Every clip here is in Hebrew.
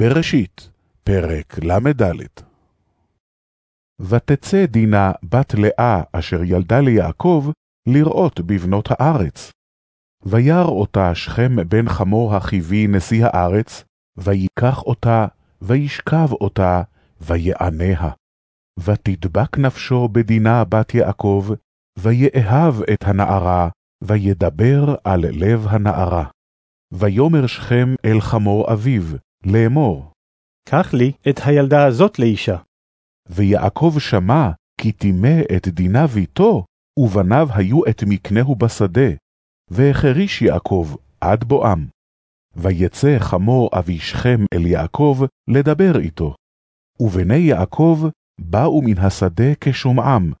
בראשית, פרק ל"ד. ותצא דינה בת לאה אשר ילדה ליעקב לראות בבנות הארץ. וירא אותה שכם בן חמור החיבי נשיא הארץ, ויקח אותה, וישכב אותה, ויעניה. ותדבק נפשו בדינה בת יעקב, ויאהב את הנערה, וידבר על לב הנערה. ויאמר שכם אל חמור אביו, לאמור. קח לי את הילדה הזאת לאישה. ויעקב שמע כי טימא את דינה ביתו, ובניו היו את מקנהו בשדה, והחריש יעקב עד בואם. ויצא חמור אבי שכם אל יעקב לדבר איתו. ובני יעקב באו מן השדה כשומעם,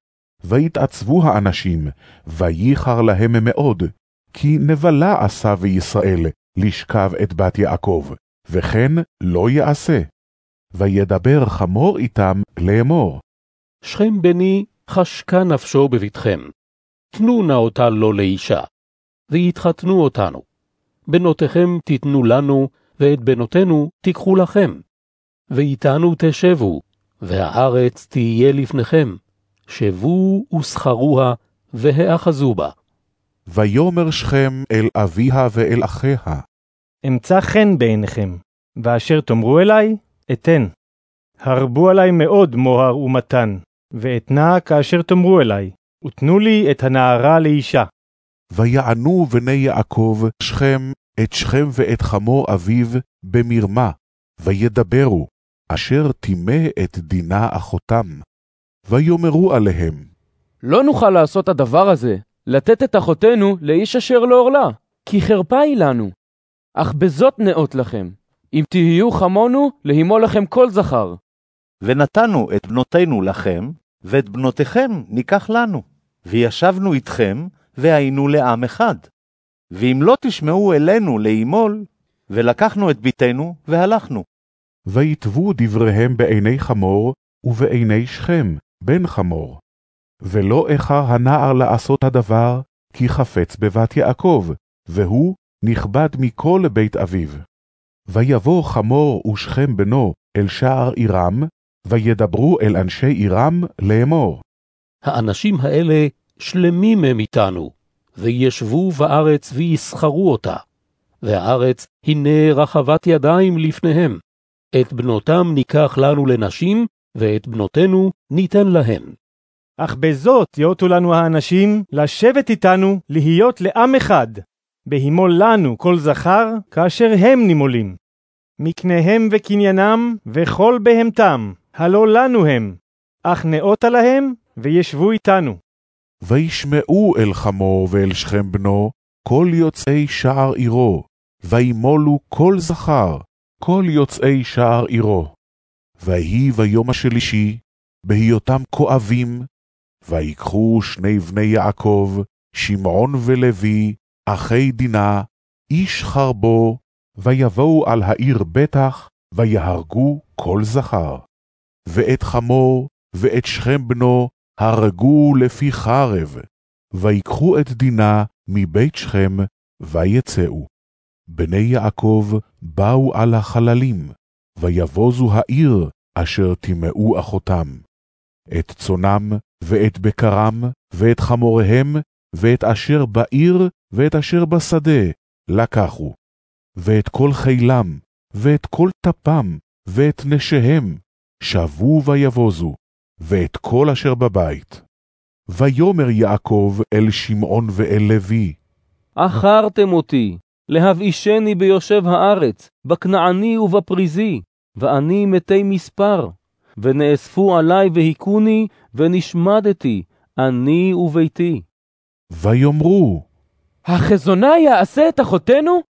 ויתעצבו האנשים, וייחר להם מאוד, כי נבלה עשה וישראל לשכב את בת יעקב, וכן לא יעשה. וידבר חמור איתם לאמור. שכם בני חשקה נפשו בביתכם, תנו נא אותה לו לאישה, ויתחתנו אותנו. בנותיכם תיתנו לנו, ואת בנותינו תיקחו לכם. ואיתנו תשבו, והארץ תהיה לפניכם. שבו וסחרוה, והאחזו בה. ויאמר שכם אל אביה ואל אחיה, אמצא חן בעיניכם, ואשר תאמרו אלי, אתן. הרבו עלי מאוד מוהר ומתן, ואתנה כאשר תאמרו אלי, ותנו לי את הנערה לאישה. ויענו בני יעקב שכם את שכם ואת חמור אביו במרמה, וידברו, אשר טימא את דינה אחותם. ויאמרו עליהם, לא נוכל לעשות הדבר הזה, לתת את אחותנו לאיש אשר לא עורלה, כי חרפה היא לנו. אך בזאת נאות לכם, אם תהיו חמונו, להימו לכם כל זכר. ונתנו את בנותינו לכם, ואת בנותיכם ניקח לנו. וישבנו איתכם, והיינו לעם אחד. ואם לא תשמעו אלינו לאמול, ולקחנו את ביתנו, והלכנו. ויתבו דבריהם בעיני חמור ובעיני שכם, בן חמור. ולא איחר הנער לעשות הדבר, כי חפץ בבת יעקב, והוא נכבד מכל בית אביו. ויבוא חמור ושכם בנו אל שער עירם, וידברו אל אנשי עירם לאמור. האנשים האלה שלמים הם איתנו, וישבו בארץ ויסחרו אותה. והארץ הנה רחבת ידיים לפניהם. את בנותם ניקח לנו לנשים, ואת בנותינו ניתן להם. אך בזאת יאותו לנו האנשים לשבת איתנו להיות לעם אחד, בהימול לנו כל זכר כאשר הם נימולים. מקניהם וקניינם וכל בהמתם, הלא לנו הם, אך נאותה להם וישבו איתנו. וישמעו אל חמור ואל שכם בנו, כל יוצאי שער עירו, וימולו כל זכר, כל יוצאי שער עירו. ויהי ביום השלישי, בהיותם כואבים, ויקחו שני בני יעקב, שמעון ולוי, אחי דינה, איש חרבו, ויבואו על העיר בטח, ויהרגו כל זכר. ואת חמור, ואת שכם בנו, הרגו לפי חרב, ויקחו את דינה מבית שכם, ויצאו. בני יעקב באו על החללים, ויבוזו העיר אשר טימאו אחותם. את צונם, ואת בקרם, ואת חמוריהם, ואת אשר בעיר, ואת אשר בשדה, לקחו. ואת כל חילם, ואת כל טפם, ואת נשיהם, שבו ויבוזו, ואת כל אשר בבית. ויאמר יעקב אל שמעון ואל לוי, עכרתם אותי, להבאישני ביושב הארץ, בכנעני ובפריזי, ואני מתי מספר. ונאספו עלי והיכוני, ונשמדתי, אני וביתי. ויאמרו, החזונה יעשה את אחותנו?